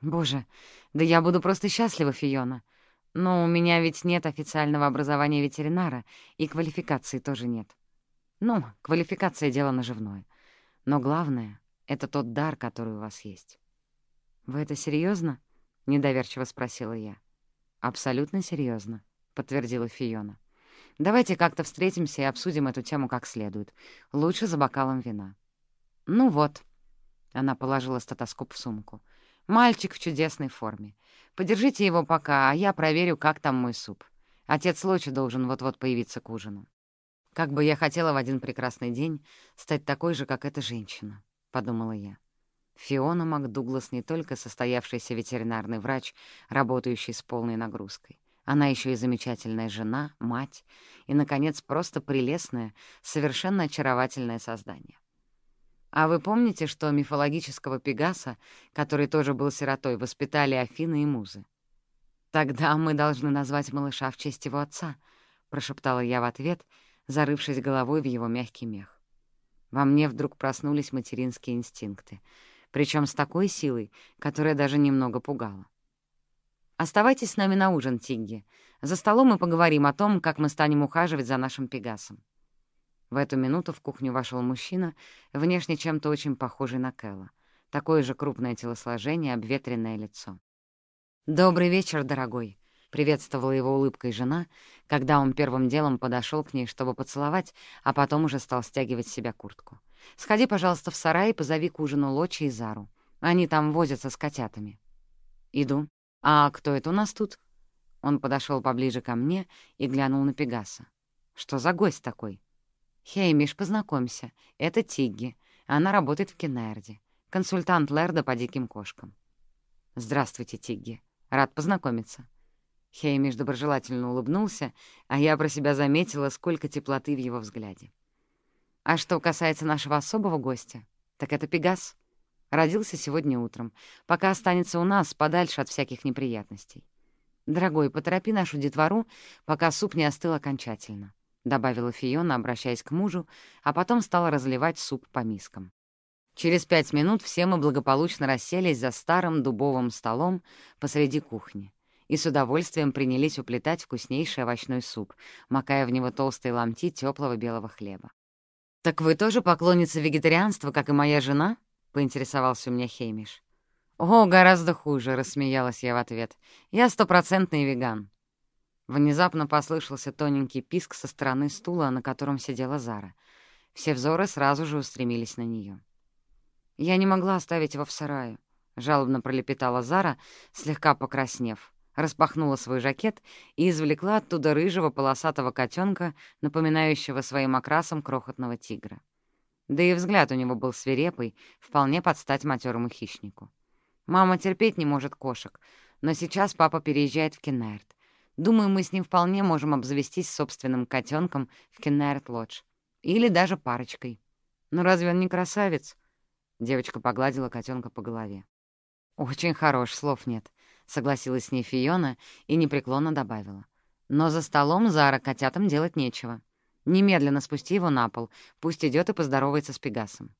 Speaker 1: Боже, да я буду просто счастлива, Фиона. Но у меня ведь нет официального образования ветеринара, и квалификации тоже нет. Ну, квалификация — дело наживное. Но главное — это тот дар, который у вас есть. «Вы это серьезно? Недоверчиво спросила я. «Абсолютно серьезно, подтвердила Фиона. «Давайте как-то встретимся и обсудим эту тему как следует. Лучше за бокалом вина». «Ну вот». Она положила стетоскоп в сумку. «Мальчик в чудесной форме. Подержите его пока, а я проверю, как там мой суп. Отец Лочи должен вот-вот появиться к ужину. Как бы я хотела в один прекрасный день стать такой же, как эта женщина, — подумала я. Фиона МакДуглас не только состоявшийся ветеринарный врач, работающий с полной нагрузкой. Она еще и замечательная жена, мать и, наконец, просто прелестное, совершенно очаровательное создание. А вы помните, что мифологического Пегаса, который тоже был сиротой, воспитали Афины и Музы? «Тогда мы должны назвать малыша в честь его отца», — прошептала я в ответ, зарывшись головой в его мягкий мех. Во мне вдруг проснулись материнские инстинкты. Причем с такой силой, которая даже немного пугала. «Оставайтесь с нами на ужин, Тигги. За столом мы поговорим о том, как мы станем ухаживать за нашим Пегасом». В эту минуту в кухню вошел мужчина, внешне чем-то очень похожий на Кэлла. Такое же крупное телосложение, обветренное лицо. «Добрый вечер, дорогой», — приветствовала его улыбкой жена, когда он первым делом подошел к ней, чтобы поцеловать, а потом уже стал стягивать себя куртку. «Сходи, пожалуйста, в сарай и позови к ужину Лочи и Зару. Они там возятся с котятами». «Иду. А кто это у нас тут?» Он подошел поближе ко мне и глянул на Пегаса. «Что за гость такой?» «Хеймиш, познакомься. Это Тигги. Она работает в Кеннерде. Консультант Лерда по диким кошкам». «Здравствуйте, Тигги. Рад познакомиться». Хеймиш доброжелательно улыбнулся, а я про себя заметила, сколько теплоты в его взгляде. А что касается нашего особого гостя, так это Пегас. Родился сегодня утром, пока останется у нас подальше от всяких неприятностей. «Дорогой, поторопи нашу детвору, пока суп не остыл окончательно», — добавила Фиона, обращаясь к мужу, а потом стала разливать суп по мискам. Через пять минут все мы благополучно расселись за старым дубовым столом посреди кухни и с удовольствием принялись уплетать вкуснейший овощной суп, макая в него толстые ломти теплого белого хлеба. «Так вы тоже поклонница вегетарианства, как и моя жена?» — поинтересовался у меня Хеймиш. «О, гораздо хуже», — рассмеялась я в ответ. «Я стопроцентный веган». Внезапно послышался тоненький писк со стороны стула, на котором сидела Зара. Все взоры сразу же устремились на нее. «Я не могла оставить его в сарае», — жалобно пролепетала Зара, слегка покраснев распахнула свой жакет и извлекла оттуда рыжего полосатого котенка, напоминающего своим окрасом крохотного тигра. Да и взгляд у него был свирепый, вполне под стать матерому хищнику. Мама терпеть не может кошек, но сейчас папа переезжает в Кеннерт. Думаю, мы с ним вполне можем обзавестись собственным котенком в Кеннерт-Лодж. Или даже парочкой. Ну разве он не красавец? Девочка погладила котенка по голове. Очень хорош, слов нет согласилась с ней Фиона и непреклонно добавила. «Но за столом Зара котятам делать нечего. Немедленно спусти его на пол, пусть идет и поздоровается с Пегасом».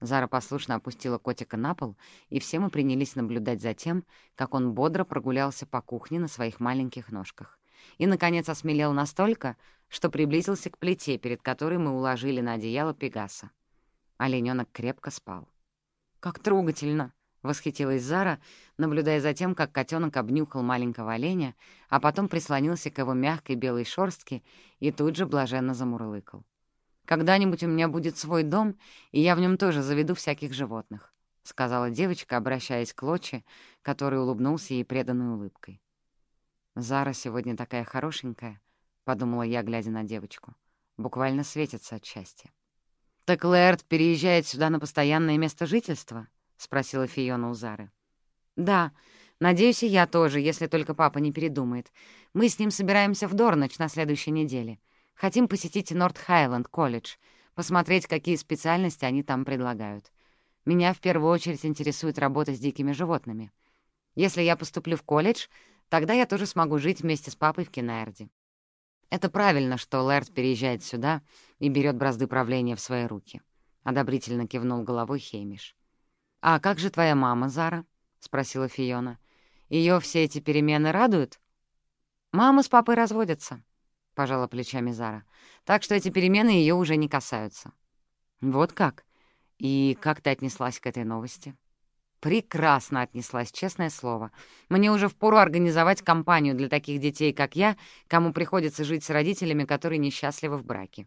Speaker 1: Зара послушно опустила котика на пол, и все мы принялись наблюдать за тем, как он бодро прогулялся по кухне на своих маленьких ножках. И, наконец, осмелел настолько, что приблизился к плите, перед которой мы уложили на одеяло Пегаса. Оленёнок крепко спал. «Как трогательно!» — восхитилась Зара, наблюдая за тем, как котенок обнюхал маленького оленя, а потом прислонился к его мягкой белой шорстке и тут же блаженно замурлыкал. «Когда-нибудь у меня будет свой дом, и я в нем тоже заведу всяких животных», — сказала девочка, обращаясь к Лочи, который улыбнулся ей преданной улыбкой. «Зара сегодня такая хорошенькая», — подумала я, глядя на девочку. Буквально светится от счастья. «Так Лэрд переезжает сюда на постоянное место жительства?» — спросила Фиона у Зары. «Да, надеюсь, и я тоже, если только папа не передумает. Мы с ним собираемся в Дорноч на следующей неделе. Хотим посетить Норт-Хайленд колледж, посмотреть, какие специальности они там предлагают. Меня в первую очередь интересует работа с дикими животными. Если я поступлю в колледж, тогда я тоже смогу жить вместе с папой в Кеннерде. Это правильно, что Лэрд переезжает сюда и берет бразды правления в свои руки», — одобрительно кивнул головой Хеймиш. «А как же твоя мама, Зара?» — спросила Фиона. Ее все эти перемены радуют?» «Мама с папой разводятся», — пожала плечами Зара. «Так что эти перемены ее уже не касаются». «Вот как? И как ты отнеслась к этой новости?» Прекрасно отнеслась, честное слово. Мне уже впору организовать компанию для таких детей, как я, кому приходится жить с родителями, которые несчастливы в браке.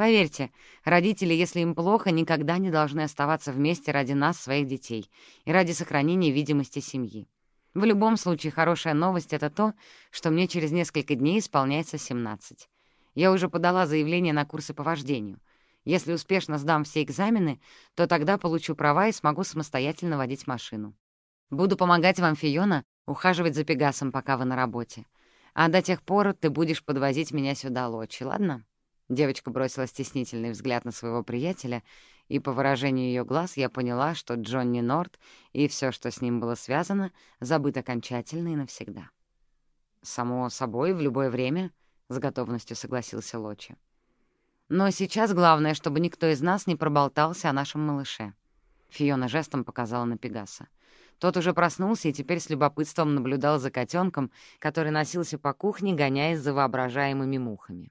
Speaker 1: Поверьте, родители, если им плохо, никогда не должны оставаться вместе ради нас, своих детей, и ради сохранения видимости семьи. В любом случае, хорошая новость — это то, что мне через несколько дней исполняется 17. Я уже подала заявление на курсы по вождению. Если успешно сдам все экзамены, то тогда получу права и смогу самостоятельно водить машину. Буду помогать вам, Фиона, ухаживать за Пегасом, пока вы на работе. А до тех пор ты будешь подвозить меня сюда, Лочи, ладно?» Девочка бросила стеснительный взгляд на своего приятеля, и по выражению ее глаз я поняла, что Джонни Норт и все, что с ним было связано, забыт окончательно и навсегда. «Само собой, в любое время», — с готовностью согласился Лочи. «Но сейчас главное, чтобы никто из нас не проболтался о нашем малыше. Фиона жестом показала на Пегаса. Тот уже проснулся и теперь с любопытством наблюдал за котенком, который носился по кухне, гоняясь за воображаемыми мухами.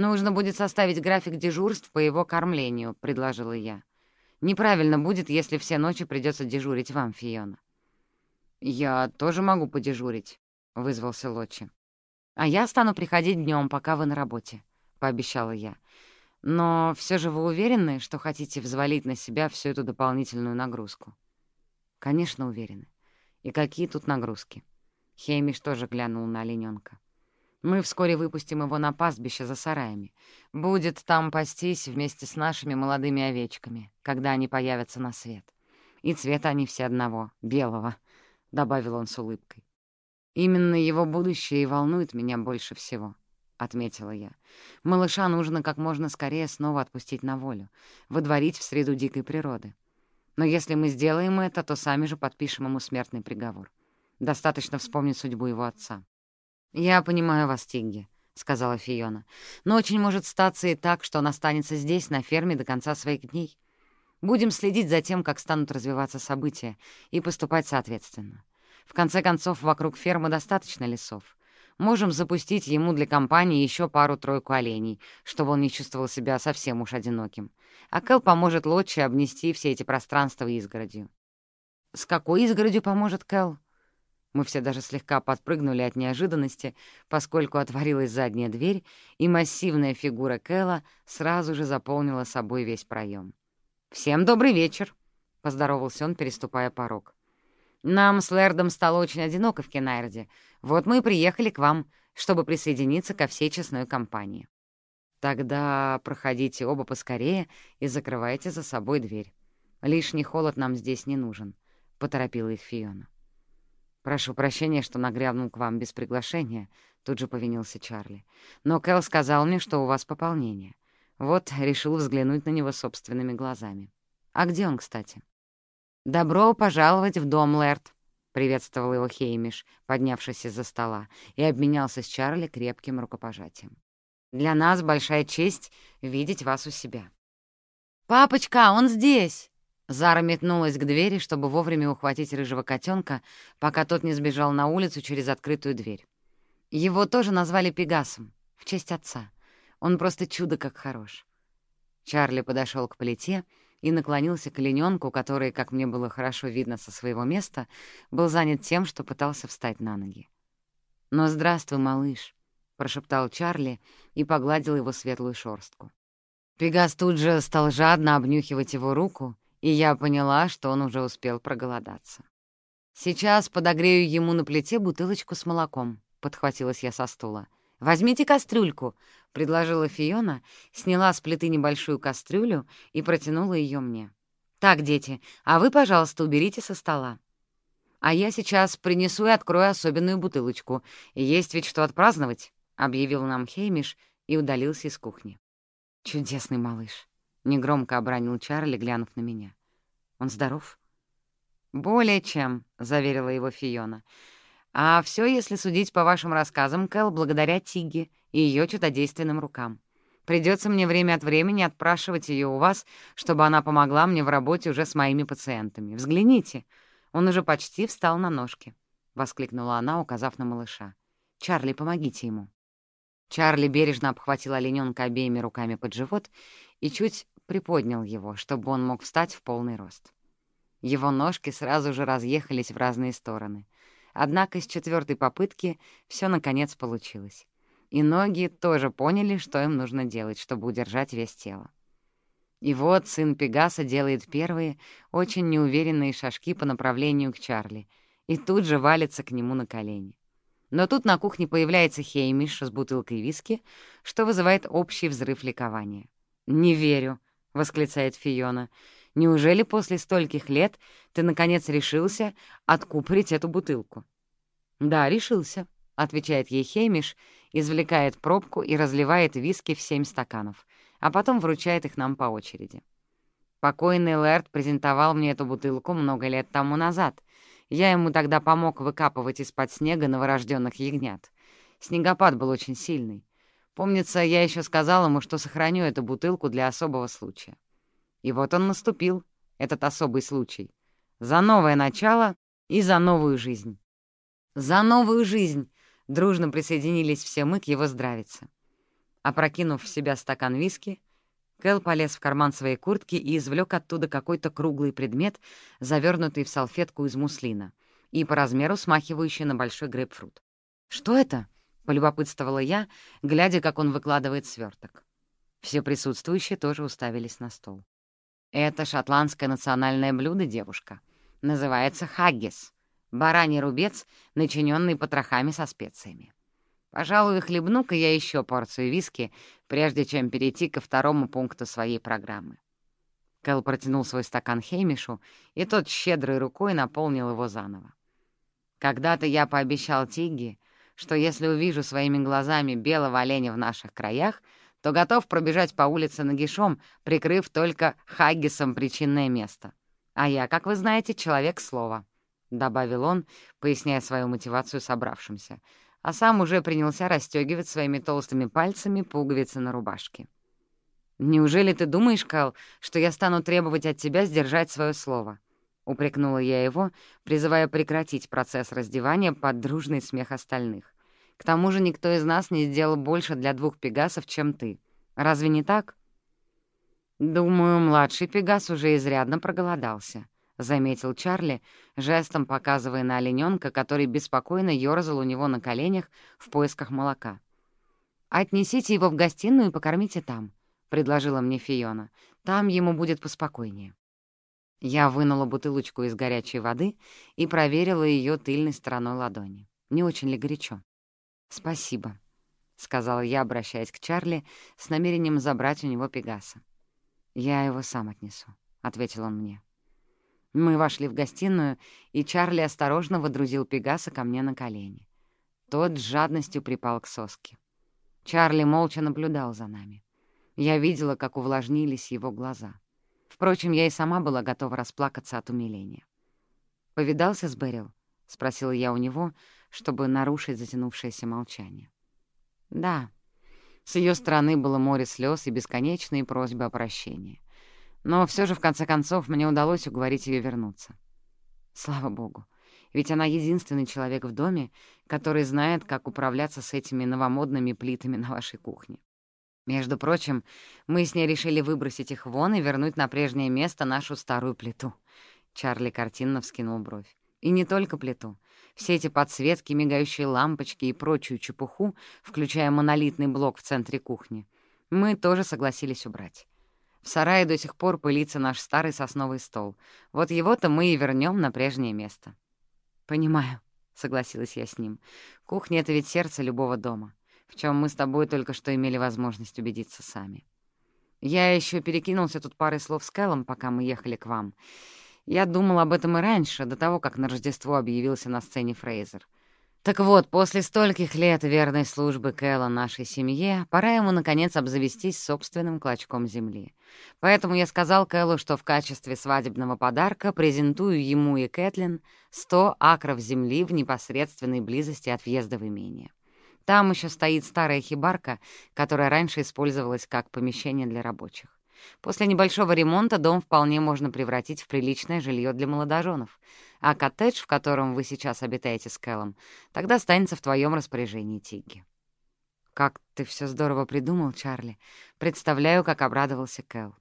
Speaker 1: «Нужно будет составить график дежурств по его кормлению», — предложила я. «Неправильно будет, если все ночи придется дежурить вам, Фиона». «Я тоже могу подежурить», — вызвался Лочи. «А я стану приходить днем, пока вы на работе», — пообещала я. «Но все же вы уверены, что хотите взвалить на себя всю эту дополнительную нагрузку?» «Конечно, уверены. И какие тут нагрузки?» Хеймиш тоже глянул на оленёнка. «Мы вскоре выпустим его на пастбище за сараями. Будет там пастись вместе с нашими молодыми овечками, когда они появятся на свет. И цвета они все одного, белого», — добавил он с улыбкой. «Именно его будущее и волнует меня больше всего», — отметила я. «Малыша нужно как можно скорее снова отпустить на волю, выдворить в среду дикой природы. Но если мы сделаем это, то сами же подпишем ему смертный приговор. Достаточно вспомнить судьбу его отца. «Я понимаю вас, Тигги», — сказала Фиона. «Но очень может статься и так, что он останется здесь, на ферме, до конца своих дней. Будем следить за тем, как станут развиваться события, и поступать соответственно. В конце концов, вокруг фермы достаточно лесов. Можем запустить ему для компании еще пару-тройку оленей, чтобы он не чувствовал себя совсем уж одиноким. А Кэл поможет Лотче обнести все эти пространства изгородью. «С какой изгородью поможет Кэл?» Мы все даже слегка подпрыгнули от неожиданности, поскольку отворилась задняя дверь, и массивная фигура Кэла сразу же заполнила собой весь проем. «Всем добрый вечер!» — поздоровался он, переступая порог. «Нам с Лэрдом стало очень одиноко в Кенайрде, вот мы и приехали к вам, чтобы присоединиться ко всей честной компании. Тогда проходите оба поскорее и закрывайте за собой дверь. Лишний холод нам здесь не нужен», — поторопила их Фиона. «Прошу прощения, что нагрянул к вам без приглашения», — тут же повинился Чарли. «Но Кэл сказал мне, что у вас пополнение. Вот, решил взглянуть на него собственными глазами. А где он, кстати?» «Добро пожаловать в дом, Лэрд», — приветствовал его Хеймиш, поднявшись из-за стола, и обменялся с Чарли крепким рукопожатием. «Для нас большая честь видеть вас у себя». «Папочка, он здесь!» Зара метнулась к двери, чтобы вовремя ухватить рыжего котенка, пока тот не сбежал на улицу через открытую дверь. Его тоже назвали Пегасом, в честь отца. Он просто чудо как хорош. Чарли подошел к плите и наклонился к оленёнку, который, как мне было хорошо видно со своего места, был занят тем, что пытался встать на ноги. «Ну, здравствуй, малыш», — прошептал Чарли и погладил его светлую шорстку. Пегас тут же стал жадно обнюхивать его руку, и я поняла, что он уже успел проголодаться. «Сейчас подогрею ему на плите бутылочку с молоком», — подхватилась я со стула. «Возьмите кастрюльку», — предложила Фиона, сняла с плиты небольшую кастрюлю и протянула ее мне. «Так, дети, а вы, пожалуйста, уберите со стола. А я сейчас принесу и открою особенную бутылочку. Есть ведь что отпраздновать», — объявил нам Хеймиш и удалился из кухни. «Чудесный малыш», — негромко обронил Чарли, глянув на меня. «Он здоров?» «Более чем», — заверила его Фиона. А все, если судить по вашим рассказам, Кэл, благодаря Тиге и ее чудодейственным рукам. Придется мне время от времени отпрашивать ее у вас, чтобы она помогла мне в работе уже с моими пациентами. Взгляните, он уже почти встал на ножки», — воскликнула она, указав на малыша. «Чарли, помогите ему». Чарли бережно обхватил олененка обеими руками под живот и чуть приподнял его, чтобы он мог встать в полный рост. Его ножки сразу же разъехались в разные стороны — Однако с четвертой попытки все наконец получилось. И ноги тоже поняли, что им нужно делать, чтобы удержать вес тела. И вот сын Пегаса делает первые, очень неуверенные шажки по направлению к Чарли и тут же валится к нему на колени. Но тут на кухне появляется Хеймиш с бутылкой виски, что вызывает общий взрыв ликования. «Не верю», — восклицает Фиона. Неужели после стольких лет ты, наконец, решился откупорить эту бутылку?» «Да, решился», — отвечает ей Хеймиш, извлекает пробку и разливает виски в семь стаканов, а потом вручает их нам по очереди. Покойный Лэрд презентовал мне эту бутылку много лет тому назад. Я ему тогда помог выкапывать из-под снега новорожденных ягнят. Снегопад был очень сильный. Помнится, я еще сказал ему, что сохраню эту бутылку для особого случая. И вот он наступил, этот особый случай. За новое начало и за новую жизнь. За новую жизнь! Дружно присоединились все мы к его здравице. Опрокинув в себя стакан виски, Кэл полез в карман своей куртки и извлек оттуда какой-то круглый предмет, завернутый в салфетку из муслина и по размеру смахивающий на большой грейпфрут. «Что это?» — полюбопытствовала я, глядя, как он выкладывает сверток. Все присутствующие тоже уставились на стол. «Это шотландское национальное блюдо, девушка. Называется хаггис. Бараний рубец, начиненный потрохами со специями. Пожалуй, хлебну-ка я еще порцию виски, прежде чем перейти ко второму пункту своей программы». Кэл протянул свой стакан Хеймишу, и тот щедрой рукой наполнил его заново. «Когда-то я пообещал Тигги, что если увижу своими глазами белого оленя в наших краях — то готов пробежать по улице нагишом, прикрыв только хаггисом причинное место. А я, как вы знаете, человек слова», — добавил он, поясняя свою мотивацию собравшимся, а сам уже принялся расстегивать своими толстыми пальцами пуговицы на рубашке. «Неужели ты думаешь, Кэл, что я стану требовать от тебя сдержать свое слово?» — упрекнула я его, призывая прекратить процесс раздевания под дружный смех остальных. К тому же никто из нас не сделал больше для двух пегасов, чем ты. Разве не так? Думаю, младший пегас уже изрядно проголодался, — заметил Чарли, жестом показывая на оленёнка, который беспокойно ёрзал у него на коленях в поисках молока. «Отнесите его в гостиную и покормите там», — предложила мне Фиона. «Там ему будет поспокойнее». Я вынула бутылочку из горячей воды и проверила ее тыльной стороной ладони. Не очень ли горячо? «Спасибо», — сказала я, обращаясь к Чарли, с намерением забрать у него Пегаса. «Я его сам отнесу», — ответил он мне. Мы вошли в гостиную, и Чарли осторожно водрузил Пегаса ко мне на колени. Тот с жадностью припал к соске. Чарли молча наблюдал за нами. Я видела, как увлажнились его глаза. Впрочем, я и сама была готова расплакаться от умиления. «Повидался с Берил?» — спросила я у него, чтобы нарушить затянувшееся молчание. Да, с ее стороны было море слез и бесконечные просьбы о прощении. Но все же, в конце концов, мне удалось уговорить ее вернуться. Слава богу, ведь она единственный человек в доме, который знает, как управляться с этими новомодными плитами на вашей кухне. Между прочим, мы с ней решили выбросить их вон и вернуть на прежнее место нашу старую плиту. Чарли картинно вскинул бровь. И не только плиту. Все эти подсветки, мигающие лампочки и прочую чепуху, включая монолитный блок в центре кухни, мы тоже согласились убрать. В сарае до сих пор пылится наш старый сосновый стол. Вот его-то мы и вернем на прежнее место. «Понимаю», — согласилась я с ним. «Кухня — это ведь сердце любого дома, в чем мы с тобой только что имели возможность убедиться сами. Я еще перекинулся тут парой слов с Кэллом, пока мы ехали к вам». Я думал об этом и раньше, до того, как на Рождество объявился на сцене Фрейзер. Так вот, после стольких лет верной службы Кэлла нашей семье, пора ему, наконец, обзавестись собственным клочком земли. Поэтому я сказал Кэллу, что в качестве свадебного подарка презентую ему и Кэтлин 100 акров земли в непосредственной близости от въезда в имение. Там еще стоит старая хибарка, которая раньше использовалась как помещение для рабочих. После небольшого ремонта дом вполне можно превратить в приличное жилье для молодоженов, а коттедж, в котором вы сейчас обитаете с Кэллом, тогда останется в твоем распоряжении, Тигги. «Как ты все здорово придумал, Чарли. Представляю, как обрадовался Кэл».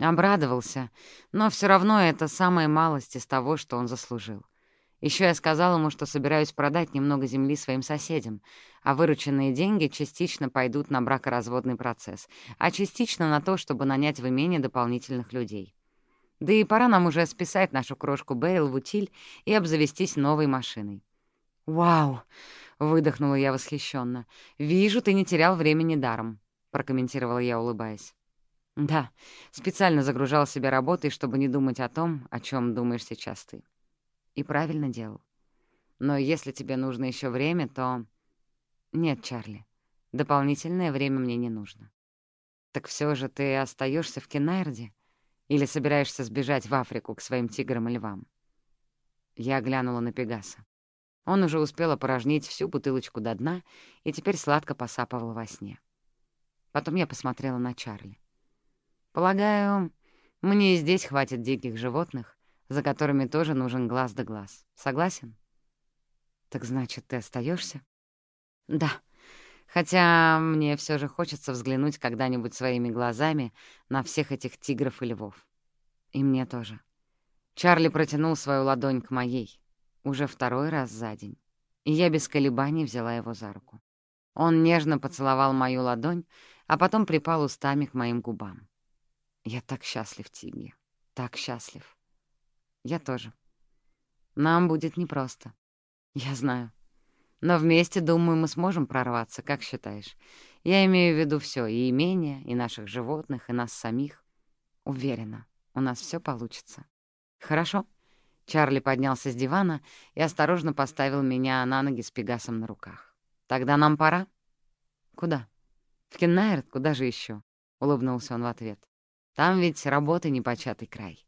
Speaker 1: Обрадовался, но все равно это самая малость из того, что он заслужил. Еще я сказал ему, что собираюсь продать немного земли своим соседям, а вырученные деньги частично пойдут на бракоразводный процесс, а частично на то, чтобы нанять в имение дополнительных людей. Да и пора нам уже списать нашу крошку Бейл в утиль и обзавестись новой машиной. «Вау!» — выдохнула я восхищенно. «Вижу, ты не терял времени даром», — прокомментировала я, улыбаясь. «Да, специально загружал себя работой, чтобы не думать о том, о чем думаешь сейчас ты». И правильно делал. Но если тебе нужно еще время, то... Нет, Чарли, дополнительное время мне не нужно. Так все же ты остаешься в Кеннерде? Или собираешься сбежать в Африку к своим тиграм и львам? Я глянула на Пегаса. Он уже успел опорожнить всю бутылочку до дна и теперь сладко посапывал во сне. Потом я посмотрела на Чарли. «Полагаю, Мне здесь хватит диких животных, за которыми тоже нужен глаз да глаз. Согласен? Так значит, ты остаешься? Да. Хотя мне все же хочется взглянуть когда-нибудь своими глазами на всех этих тигров и львов. И мне тоже. Чарли протянул свою ладонь к моей, уже второй раз за день, и я без колебаний взяла его за руку. Он нежно поцеловал мою ладонь, а потом припал устами к моим губам. Я так счастлив, Тигги, так счастлив. Я тоже. Нам будет непросто. Я знаю. Но вместе, думаю, мы сможем прорваться, как считаешь? Я имею в виду все, и имение, и наших животных, и нас самих. Уверена, у нас все получится. Хорошо. Чарли поднялся с дивана и осторожно поставил меня на ноги с Пегасом на руках. «Тогда нам пора?» «Куда?» «В Кеннайрт, куда же еще? улыбнулся он в ответ. «Там ведь работы непочатый край».